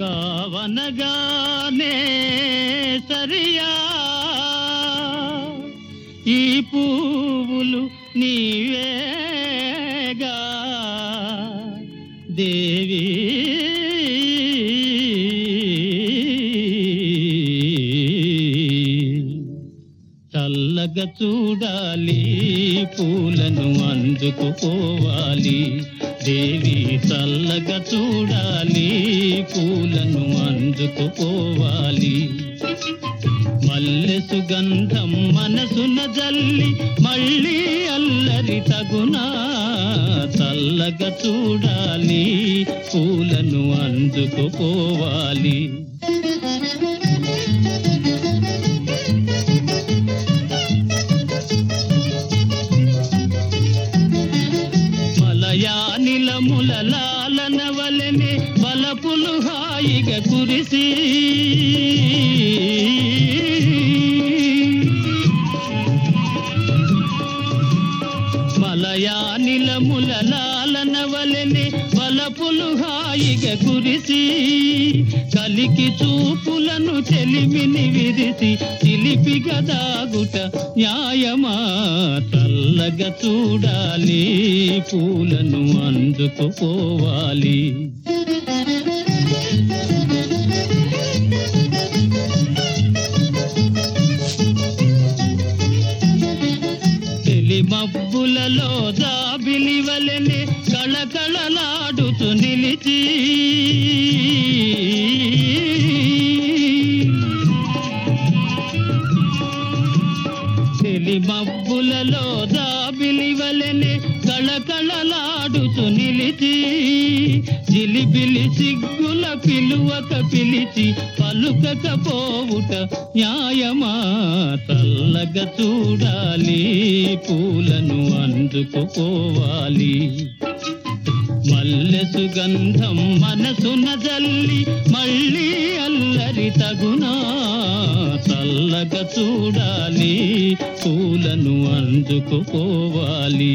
కావనగానే సరియా. ఈ పువ్వులు నీవేగా. దేవి. చల్లగా చూడాలి పూలను అందుకుపోవాలి. దేవి చల్లగా చూడాలి పూలను అందుకుపోవాలి మల్లె సుగంధం మనసున జల్లి మళ్ళీ అల్లరి తగునా చల్లగా చూడాలి పూలను అందుకుపోవాలి మలయానిలముల లాలన వలెనే బలపులు హాయిగా కురిసి మలయానిలముల లాలన వలెనే బలపులు హాయిగ కురిసి కలికి చూపులను చెలిమిని విరిసి చిలిపి గదాగుట న్యాయమా చల్లగా చూడాలి పూలను అందుకుపోవాలి తెలి మబ్బులలో జాబిలి కళకళలాడుతూ నిలిచి. చెలి మబ్బులలో జాబిలి కళకళలాడుతూ నిలిచి. జిలిబిలి సిగ్గుల పిలువక పిలిచి పలుకకపోవుట న్యాయమా? తల్లగ చూడాలి పూలను అందుకుపోవాలి మల్లె సుగంధం మనసున జల్లి మళ్ళీ అల్లరి తగునా? చల్లగా చూడాలి పూలను అందుకుపోవాలి